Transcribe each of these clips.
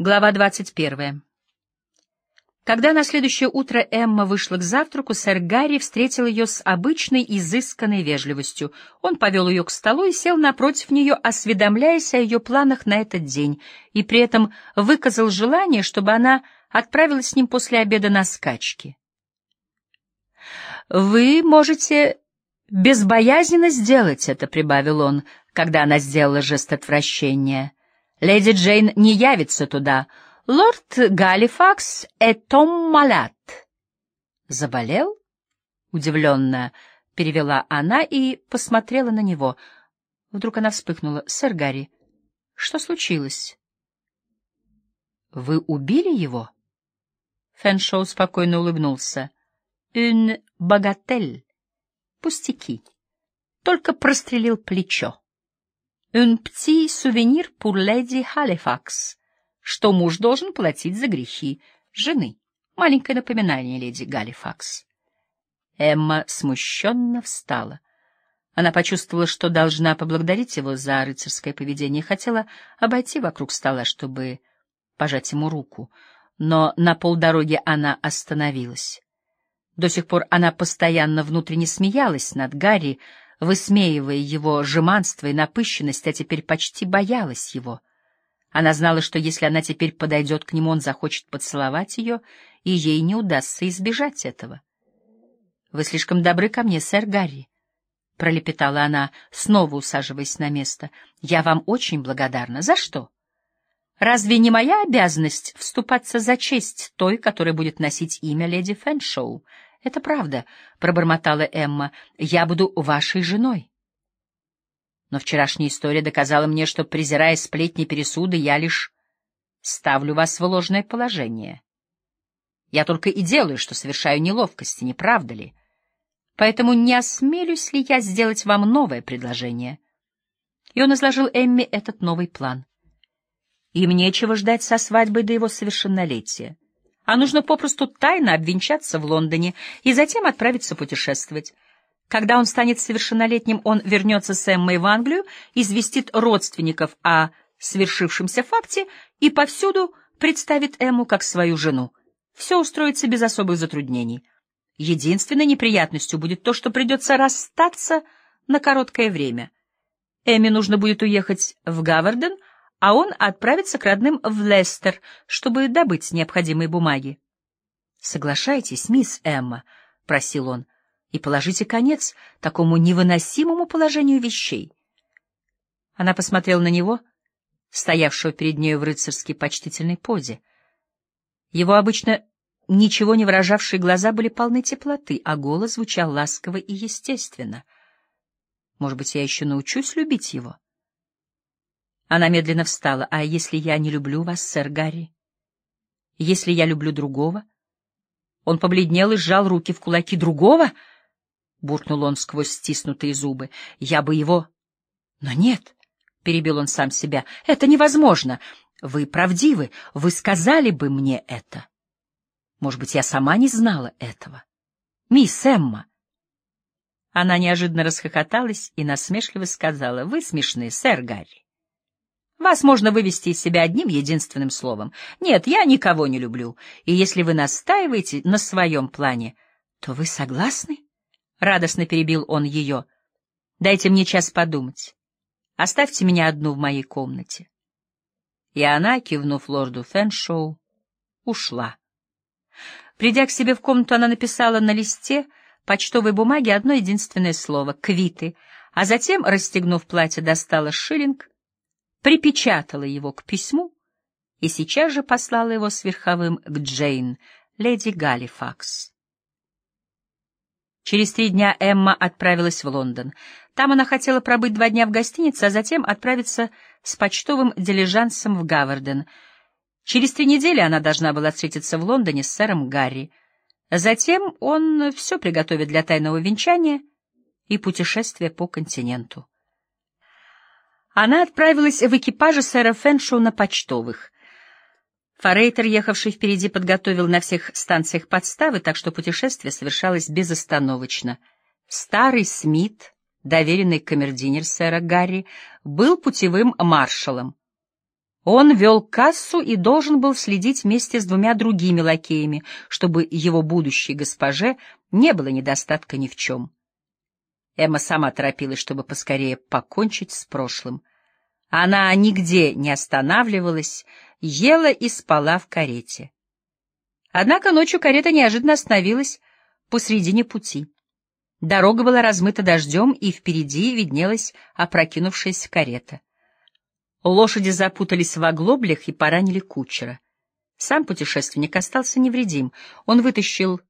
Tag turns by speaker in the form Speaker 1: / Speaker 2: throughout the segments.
Speaker 1: Глава 21. Когда на следующее утро Эмма вышла к завтраку, сэр Гарри встретил ее с обычной изысканной вежливостью. Он повел ее к столу и сел напротив нее, осведомляясь о ее планах на этот день, и при этом выказал желание, чтобы она отправилась с ним после обеда на скачки. «Вы можете безбоязненно сделать это», — прибавил он, когда она сделала жест отвращения. Леди Джейн не явится туда. Лорд Галифакс и Том Малят. Заболел? Удивленно перевела она и посмотрела на него. Вдруг она вспыхнула. Сэр Гарри, что случилось? Вы убили его? Фэншоу спокойно улыбнулся. «Une bagatelle. Пустяки. Только прострелил плечо. «Un petit souvenir pour леди Халифакс», что муж должен платить за грехи жены. Маленькое напоминание леди Галифакс. Эмма смущенно встала. Она почувствовала, что должна поблагодарить его за рыцарское поведение, хотела обойти вокруг стола, чтобы пожать ему руку, но на полдороги она остановилась. До сих пор она постоянно внутренне смеялась над Гарри, высмеивая его жеманство и напыщенность, а теперь почти боялась его. Она знала, что если она теперь подойдет к нему, он захочет поцеловать ее, и ей не удастся избежать этого. — Вы слишком добры ко мне, сэр Гарри, — пролепетала она, снова усаживаясь на место. — Я вам очень благодарна. За что? Разве не моя обязанность вступаться за честь той, которая будет носить имя леди Фэншоу? —— Это правда, — пробормотала Эмма. — Я буду вашей женой. Но вчерашняя история доказала мне, что, презирая сплетни пересуды, я лишь ставлю вас в ложное положение. Я только и делаю, что совершаю неловкости, не правда ли? Поэтому не осмелюсь ли я сделать вам новое предложение? И он изложил Эмме этот новый план. Им нечего ждать со свадьбой до его совершеннолетия а нужно попросту тайно обвенчаться в Лондоне и затем отправиться путешествовать. Когда он станет совершеннолетним, он вернется с Эммой в Англию, известит родственников о свершившемся факте и повсюду представит Эмму как свою жену. Все устроится без особых затруднений. Единственной неприятностью будет то, что придется расстаться на короткое время. Эмме нужно будет уехать в Гаварден, а он отправится к родным в Лестер, чтобы добыть необходимые бумаги. — Соглашайтесь, мисс Эмма, — просил он, — и положите конец такому невыносимому положению вещей. Она посмотрела на него, стоявшего перед нею в рыцарски почтительной позе. Его обычно ничего не выражавшие глаза были полны теплоты, а голос звучал ласково и естественно. Может быть, я еще научусь любить его? — она медленно встала. «А если я не люблю вас, сэр Гарри? Если я люблю другого?» Он побледнел и сжал руки в кулаки. «Другого?» — буркнул он сквозь стиснутые зубы. «Я бы его...» «Но нет!» — перебил он сам себя. «Это невозможно! Вы правдивы, вы сказали бы мне это!» Может быть, я сама не знала этого. «Мисс Эмма!» Она неожиданно расхохоталась и насмешливо сказала, «Вы смешны, сэр Гарри. Вас можно вывести из себя одним единственным словом. Нет, я никого не люблю. И если вы настаиваете на своем плане, то вы согласны? Радостно перебил он ее. Дайте мне час подумать. Оставьте меня одну в моей комнате. И она, кивнув лорду Фэншоу, ушла. Придя к себе в комнату, она написала на листе почтовой бумаги одно единственное слово — «квиты», а затем, расстегнув платье, достала шиллинг припечатала его к письму и сейчас же послала его с верховым к Джейн, леди Галифакс. Через три дня Эмма отправилась в Лондон. Там она хотела пробыть два дня в гостинице, а затем отправиться с почтовым дилижансом в Гаварден. Через три недели она должна была встретиться в Лондоне с сэром Гарри. Затем он все приготовит для тайного венчания и путешествия по континенту. Она отправилась в экипаже сэра Фэншоу на почтовых. Форейтер, ехавший впереди, подготовил на всех станциях подставы, так что путешествие совершалось безостановочно. Старый Смит, доверенный камердинер сэра Гарри, был путевым маршалом. Он вел кассу и должен был следить вместе с двумя другими лакеями, чтобы его будущей госпоже не было недостатка ни в чем. Эмма сама торопилась, чтобы поскорее покончить с прошлым. Она нигде не останавливалась, ела и спала в карете. Однако ночью карета неожиданно остановилась посредине пути. Дорога была размыта дождем, и впереди виднелась опрокинувшаяся карета. Лошади запутались в оглоблях и поранили кучера. Сам путешественник остался невредим. Он вытащил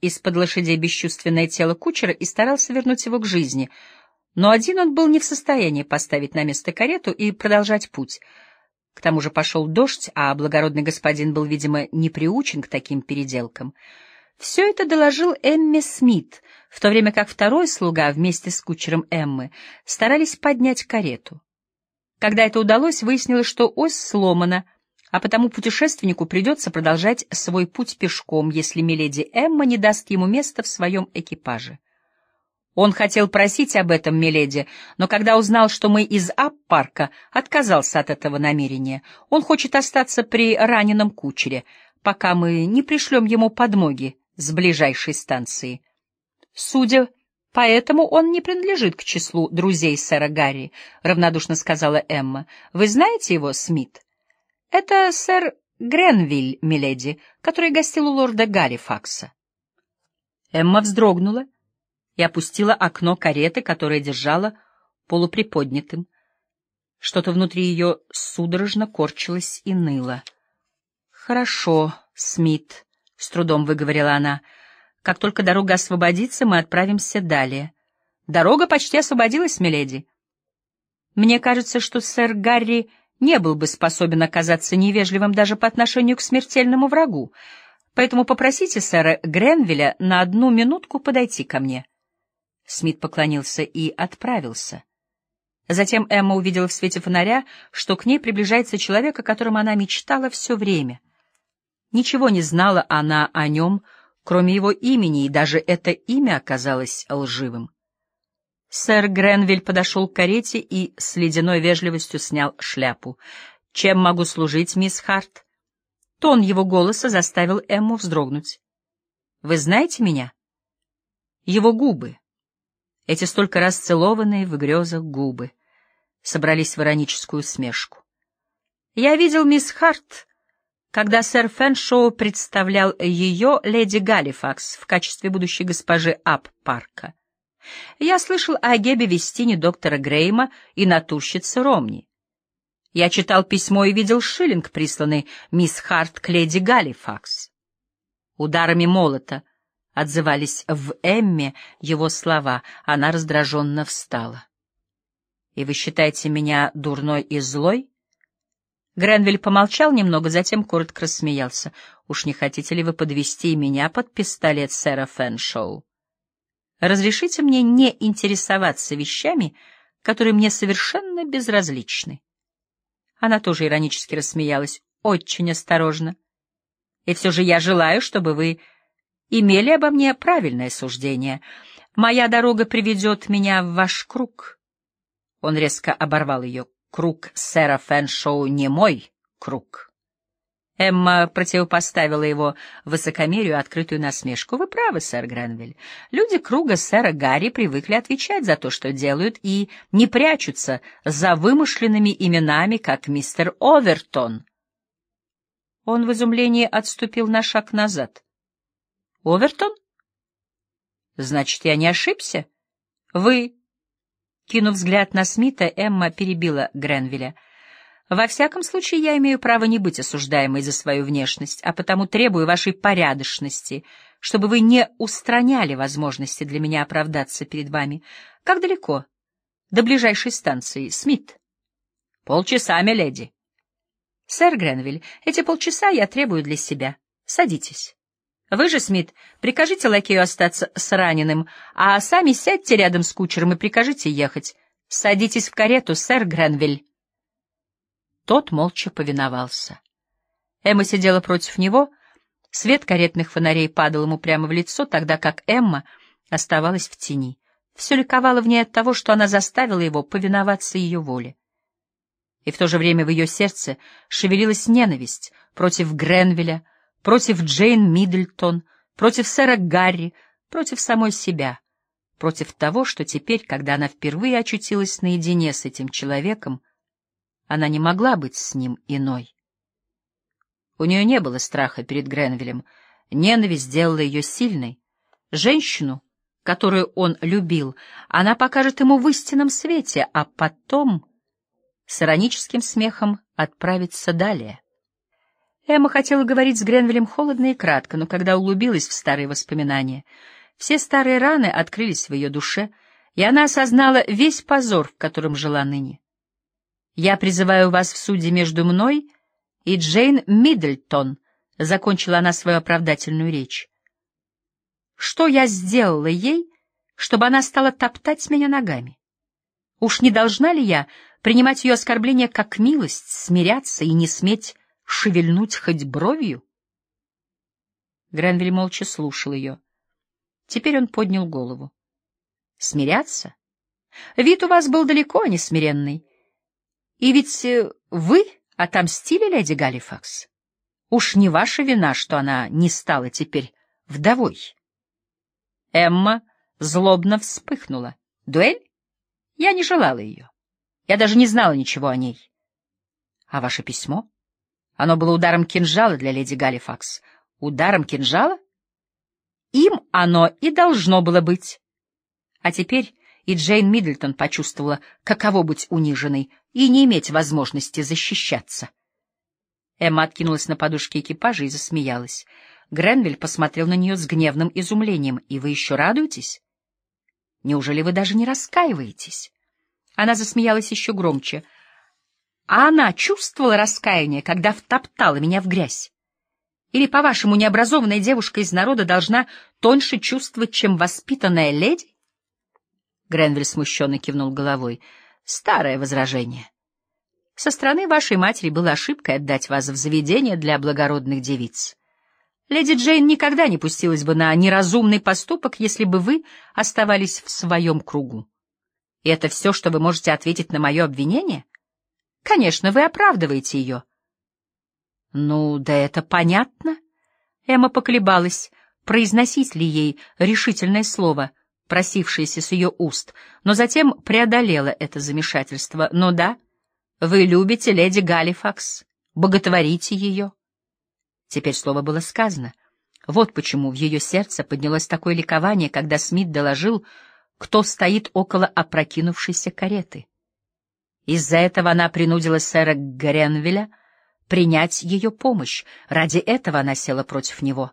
Speaker 1: из-под лошадей бесчувственное тело кучера и старался вернуть его к жизни. Но один он был не в состоянии поставить на место карету и продолжать путь. К тому же пошел дождь, а благородный господин был, видимо, не приучен к таким переделкам. Все это доложил Эмме Смит, в то время как второй слуга вместе с кучером Эммы старались поднять карету. Когда это удалось, выяснилось, что ось сломана, а потому путешественнику придется продолжать свой путь пешком, если миледи Эмма не даст ему места в своем экипаже. Он хотел просить об этом миледи, но когда узнал, что мы из Ап-парка, отказался от этого намерения. Он хочет остаться при раненом кучере, пока мы не пришлем ему подмоги с ближайшей станции. Судя по этому, он не принадлежит к числу друзей сэра Гарри, — равнодушно сказала Эмма. — Вы знаете его, Смит? — Это сэр Гренвиль, миледи, который гостил у лорда Галифакса. Эмма вздрогнула и опустила окно кареты, которое держала полуприподнятым. Что-то внутри ее судорожно корчилось и ныло. — Хорошо, Смит, — с трудом выговорила она. «Как только дорога освободится, мы отправимся далее». «Дорога почти освободилась, миледи». «Мне кажется, что сэр Гарри не был бы способен оказаться невежливым даже по отношению к смертельному врагу, поэтому попросите сэра Гренвилля на одну минутку подойти ко мне». Смит поклонился и отправился. Затем Эмма увидела в свете фонаря, что к ней приближается человек, о котором она мечтала все время — Ничего не знала она о нем, кроме его имени, и даже это имя оказалось лживым. Сэр Гренвиль подошел к карете и с ледяной вежливостью снял шляпу. «Чем могу служить, мисс Харт?» Тон его голоса заставил Эмму вздрогнуть. «Вы знаете меня?» Его губы, эти столько раз целованные в грезах губы, собрались в ироническую смешку. «Я видел мисс Харт когда сэр Фэншоу представлял ее леди Галифакс в качестве будущей госпожи Ап-парка. Я слышал о Гебе Вестине доктора Грейма и натурщице Ромни. Я читал письмо и видел шиллинг, присланный мисс Харт к леди Галифакс. Ударами молота отзывались в Эмме его слова. Она раздраженно встала. — И вы считаете меня дурной и злой? Гренвиль помолчал немного, затем коротко рассмеялся. «Уж не хотите ли вы подвести меня под пистолет сэра Фэншоу? Разрешите мне не интересоваться вещами, которые мне совершенно безразличны». Она тоже иронически рассмеялась, очень осторожно. «И все же я желаю, чтобы вы имели обо мне правильное суждение. Моя дорога приведет меня в ваш круг». Он резко оборвал ее. Круг сэра Фэншоу не мой круг. Эмма противопоставила его высокомерию открытую насмешку. «Вы правы, сэр Гренвиль. Люди круга сэра Гарри привыкли отвечать за то, что делают, и не прячутся за вымышленными именами, как мистер Овертон». Он в изумлении отступил на шаг назад. «Овертон? Значит, я не ошибся? Вы Кинув взгляд на Смита, Эмма перебила Гренвилля. «Во всяком случае, я имею право не быть осуждаемой за свою внешность, а потому требую вашей порядочности, чтобы вы не устраняли возможности для меня оправдаться перед вами. Как далеко? До ближайшей станции. Смит». «Полчаса, миледи». «Сэр Гренвиль, эти полчаса я требую для себя. Садитесь». Вы же, Смит, прикажите лакею остаться с раненым, а сами сядьте рядом с кучером и прикажите ехать. Садитесь в карету, сэр Гренвиль. Тот молча повиновался. Эмма сидела против него, свет каретных фонарей падал ему прямо в лицо, тогда как Эмма оставалась в тени. Все ликовало в ней от того, что она заставила его повиноваться ее воле. И в то же время в ее сердце шевелилась ненависть против Гренвилля, против Джейн Миддлтон, против сэра Гарри, против самой себя, против того, что теперь, когда она впервые очутилась наедине с этим человеком, она не могла быть с ним иной. У нее не было страха перед Гренвиллем, ненависть сделала ее сильной. Женщину, которую он любил, она покажет ему в истинном свете, а потом с ироническим смехом отправится далее. Эмма хотела говорить с Гренвиллем холодно и кратко, но когда углубилась в старые воспоминания, все старые раны открылись в ее душе, и она осознала весь позор, в котором жила ныне. «Я призываю вас в суде между мной и Джейн Миддлтон», — закончила она свою оправдательную речь. «Что я сделала ей, чтобы она стала топтать меня ногами? Уж не должна ли я принимать ее оскорбление как милость, смиряться и не сметь шевельнуть хоть бровью? Гренвиль молча слушал ее. Теперь он поднял голову. Смиряться? Вид у вас был далеко не смиренный. И ведь э, вы отомстили леди Галифакс. Уж не ваша вина, что она не стала теперь вдовой. Эмма злобно вспыхнула. Дуэль? Я не желала ее. Я даже не знала ничего о ней. А ваше письмо? Оно было ударом кинжала для леди Галифакс. Ударом кинжала? Им оно и должно было быть. А теперь и Джейн Миддлтон почувствовала, каково быть униженной и не иметь возможности защищаться. Эмма откинулась на подушке экипажа и засмеялась. Гренвиль посмотрел на нее с гневным изумлением. — И вы еще радуетесь? Неужели вы даже не раскаиваетесь? Она засмеялась еще громче — а она чувствовала раскаяние, когда втоптала меня в грязь? Или, по-вашему, необразованная девушка из народа должна тоньше чувствовать, чем воспитанная леди? Гренвиль смущенно кивнул головой. Старое возражение. Со стороны вашей матери было ошибкой отдать вас в заведение для благородных девиц. Леди Джейн никогда не пустилась бы на неразумный поступок, если бы вы оставались в своем кругу. И это все, что вы можете ответить на мое обвинение? Конечно, вы оправдываете ее. Ну, да это понятно. Эмма поколебалась, произносить ли ей решительное слово, просившееся с ее уст, но затем преодолела это замешательство. Ну да, вы любите леди Галифакс, боготворите ее. Теперь слово было сказано. Вот почему в ее сердце поднялось такое ликование, когда Смит доложил, кто стоит около опрокинувшейся кареты. Из-за этого она принудила сэра Гренвилля принять ее помощь. Ради этого она села против него.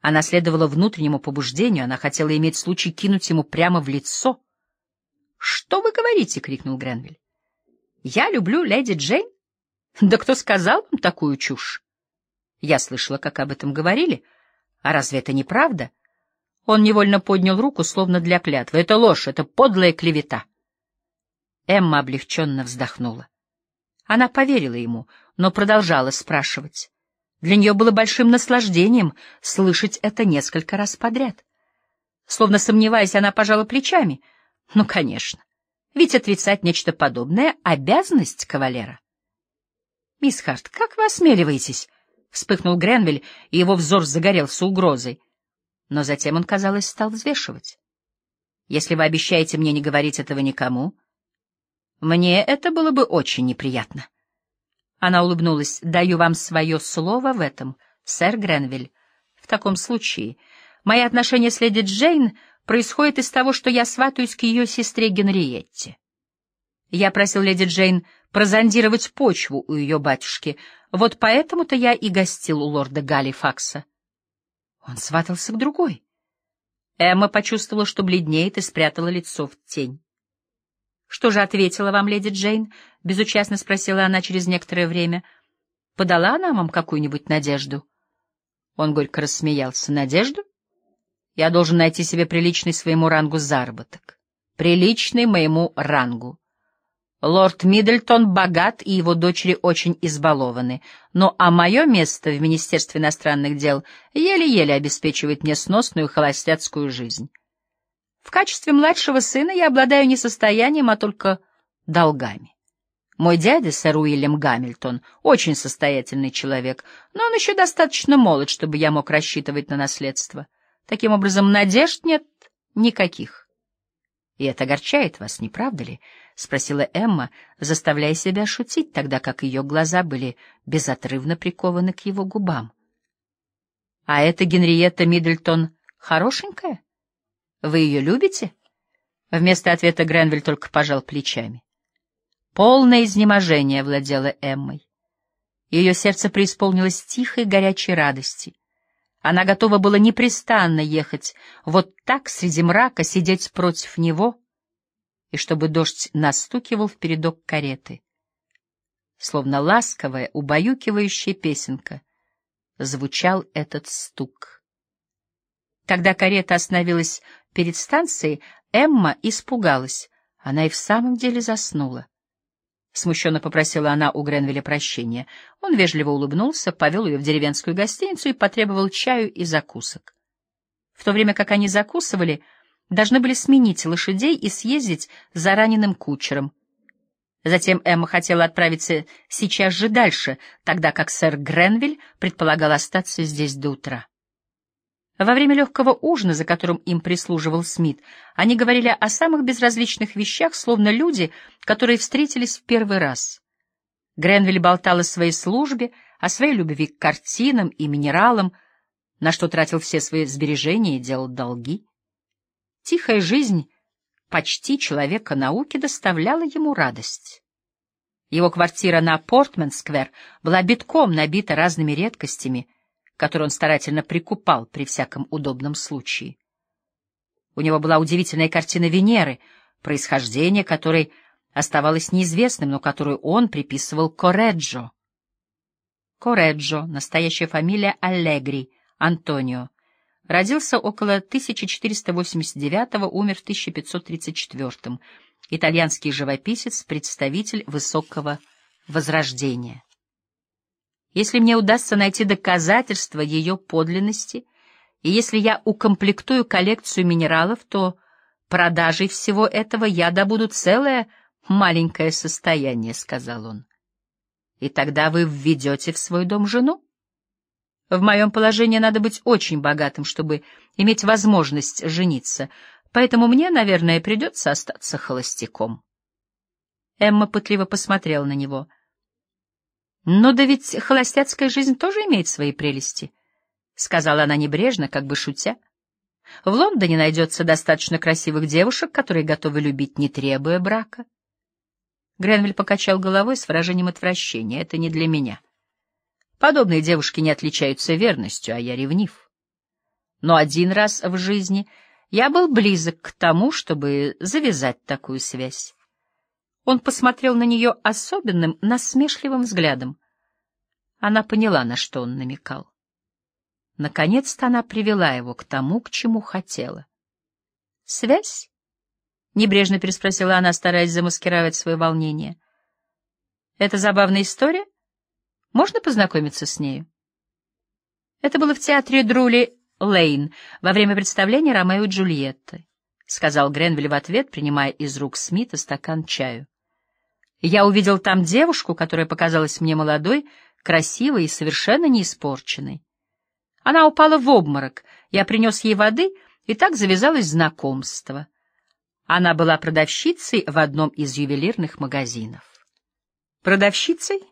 Speaker 1: Она следовала внутреннему побуждению, она хотела иметь случай кинуть ему прямо в лицо. — Что вы говорите? — крикнул Гренвиль. — Я люблю леди Джейн? Да кто сказал вам такую чушь? Я слышала, как об этом говорили. А разве это не правда? Он невольно поднял руку, словно для клятвы. Это ложь, это подлая клевета. Эмма облегченно вздохнула. Она поверила ему, но продолжала спрашивать. Для нее было большим наслаждением слышать это несколько раз подряд. Словно сомневаясь, она пожала плечами. Ну, конечно, ведь отрицать нечто подобное — обязанность кавалера. — Мисс Харт, как вы осмеливаетесь? — вспыхнул Гренвиль, и его взор загорелся угрозой. Но затем он, казалось, стал взвешивать. — Если вы обещаете мне не говорить этого никому, мне это было бы очень неприятно. Она улыбнулась. «Даю вам свое слово в этом, сэр Гренвиль. В таком случае мои отношения с леди Джейн происходят из того, что я сватаюсь к ее сестре Генриетте. Я просил леди Джейн прозондировать почву у ее батюшки. Вот поэтому-то я и гостил у лорда Галифакса. Он сватался к другой. Эмма почувствовала, что бледнеет, и спрятала лицо в тень. — Что же ответила вам леди Джейн? — безучастно спросила она через некоторое время. — Подала она вам какую-нибудь надежду? Он горько рассмеялся. — Надежду? Я должен найти себе приличный своему рангу заработок. Приличный моему рангу. Лорд Миддлтон богат, и его дочери очень избалованы. Ну а мое место в Министерстве иностранных дел еле-еле обеспечивает мне сносную холостяцкую жизнь. В качестве младшего сына я обладаю не состоянием, а только долгами. Мой дядя, сэр Уильям Гамильтон, очень состоятельный человек, но он еще достаточно молод, чтобы я мог рассчитывать на наследство. Таким образом, надежд нет никаких. — И это огорчает вас, не правда ли? — спросила Эмма, заставляя себя шутить, тогда как ее глаза были безотрывно прикованы к его губам. — А эта Генриетта Миддлтон хорошенькая? Вы ее любите? Вместо ответа Гренвиль только пожал плечами. Полное изнеможение владело Эммой. Ее сердце преисполнилось тихой горячей радости. Она готова была непрестанно ехать вот так среди мрака, сидеть против него, и чтобы дождь настукивал в передок кареты. Словно ласковая, убаюкивающая песенка, звучал этот стук. Когда карета остановилась перед станцией, Эмма испугалась. Она и в самом деле заснула. Смущенно попросила она у Гренвилля прощения. Он вежливо улыбнулся, повел ее в деревенскую гостиницу и потребовал чаю и закусок. В то время как они закусывали, должны были сменить лошадей и съездить за раненым кучером. Затем Эмма хотела отправиться сейчас же дальше, тогда как сэр Гренвиль предполагал остаться здесь до утра. Во время легкого ужина, за которым им прислуживал Смит, они говорили о самых безразличных вещах, словно люди, которые встретились в первый раз. Гренвиль болтал о своей службе, о своей любви к картинам и минералам, на что тратил все свои сбережения и делал долги. Тихая жизнь почти человека науки доставляла ему радость. Его квартира на Портмен-сквер была битком набита разными редкостями — который он старательно прикупал при всяком удобном случае. У него была удивительная картина Венеры, происхождение которой оставалось неизвестным, но которую он приписывал Кореджо. Кореджо, настоящая фамилия Аллегри, Антонио. Родился около 1489 умер в 1534 Итальянский живописец, представитель высокого возрождения. Если мне удастся найти доказательства ее подлинности, и если я укомплектую коллекцию минералов, то продажей всего этого я добуду целое маленькое состояние, — сказал он. И тогда вы введете в свой дом жену? В моем положении надо быть очень богатым, чтобы иметь возможность жениться, поэтому мне, наверное, придется остаться холостяком. Эмма пытливо посмотрела на него — но да ведь холостяцкая жизнь тоже имеет свои прелести, — сказала она небрежно, как бы шутя. В Лондоне найдется достаточно красивых девушек, которые готовы любить, не требуя брака. Гренвиль покачал головой с выражением отвращения. Это не для меня. Подобные девушки не отличаются верностью, а я ревнив. Но один раз в жизни я был близок к тому, чтобы завязать такую связь. Он посмотрел на нее особенным, насмешливым взглядом. Она поняла, на что он намекал. Наконец-то она привела его к тому, к чему хотела. «Связь?» — небрежно переспросила она, стараясь замаскировать свое волнение. «Это забавная история? Можно познакомиться с нею?» Это было в театре Друли Лейн во время представления «Ромео и Джульетты», — сказал Гренвиль в ответ, принимая из рук Смита стакан чаю. Я увидел там девушку, которая показалась мне молодой, красивой и совершенно не испорченной. Она упала в обморок, я принес ей воды, и так завязалось знакомство. Она была продавщицей в одном из ювелирных магазинов. Продавщицей?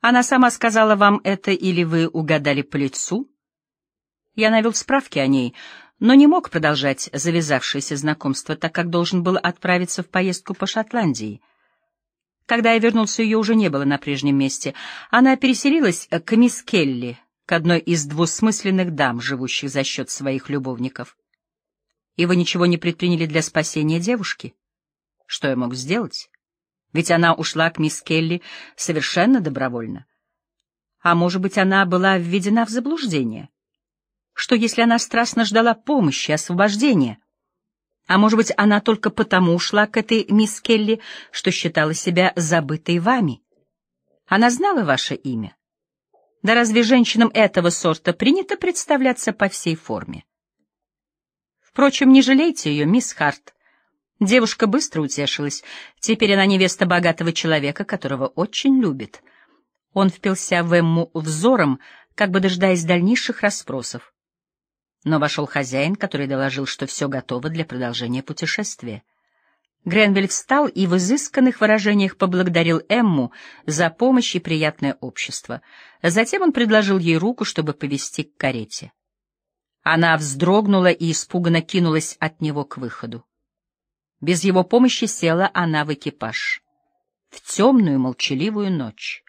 Speaker 1: Она сама сказала вам это, или вы угадали по лицу? Я навел справки о ней, но не мог продолжать завязавшееся знакомство, так как должен был отправиться в поездку по Шотландии — когда я вернулся, ее уже не было на прежнем месте. Она переселилась к мисс Келли, к одной из двусмысленных дам, живущих за счет своих любовников. И вы ничего не предприняли для спасения девушки? Что я мог сделать? Ведь она ушла к мисс Келли совершенно добровольно. А может быть, она была введена в заблуждение? Что, если она страстно ждала помощи, освобождения? А может быть, она только потому ушла к этой мисс Келли, что считала себя забытой вами? Она знала ваше имя? Да разве женщинам этого сорта принято представляться по всей форме? Впрочем, не жалейте ее, мисс Харт. Девушка быстро утешилась. Теперь она невеста богатого человека, которого очень любит. Он впился в Эмму взором, как бы дожидаясь дальнейших расспросов. Но вошел хозяин, который доложил, что все готово для продолжения путешествия. Гренвиль встал и в изысканных выражениях поблагодарил Эмму за помощь и приятное общество. Затем он предложил ей руку, чтобы повести к карете. Она вздрогнула и испуганно кинулась от него к выходу. Без его помощи села она в экипаж. В темную молчаливую ночь.